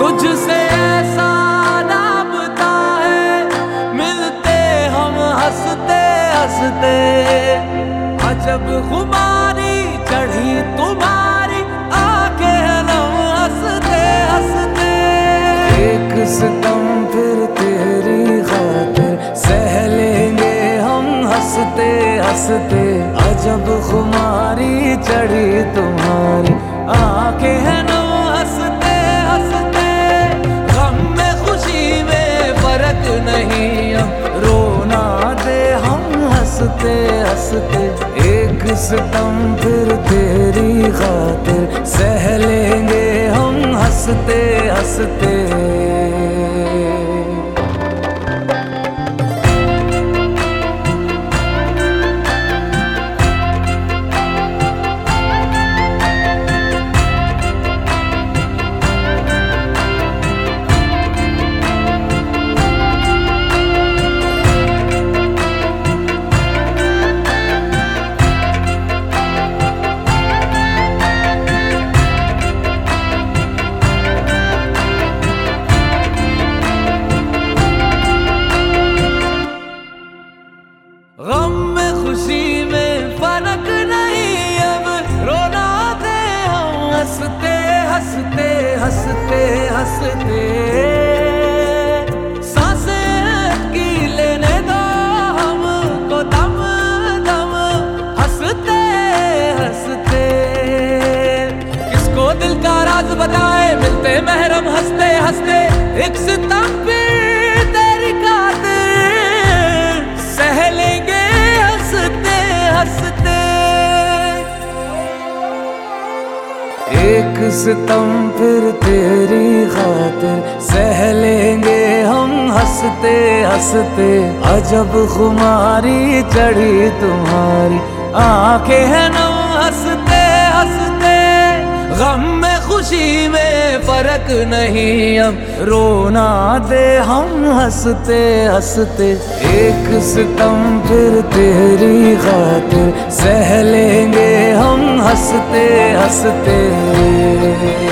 तुझसे ऐसा नापता है, मिलते हम, हँसते हँसते। अजब खुमारी चढ़ी तुम्हारी आके हम हँसते हँसते। एक सितम फिर तेरी खातिर सह लेंगे हम, हँसते हँसते। अजब खुमारी चढ़ी तुम्हारी आके हँसते हँसते एक सितम फिर तेरी खातिर सह लेंगे। हम हँसते हँसते। खुशी में फ़र्क नहीं अब। रोना दे हँसते हँसते हँसते हँसते। लेने दो हँसते हँसते। किसको दिल का राज बताए? मिलते महरम, हँसते हँसते। एक सितम पे एक सितम फिर तेरी खातिर सह लेंगे हम हँसते हँसते। अजब खुमारी चढ़ी तुम्हारी आँखें है नम हँसते हँसते। गम में खुशी में फ़र्क नहीं अब रोना दे हम हँसते हँसते। एक सितम फिर तेरी हँसते हँसते।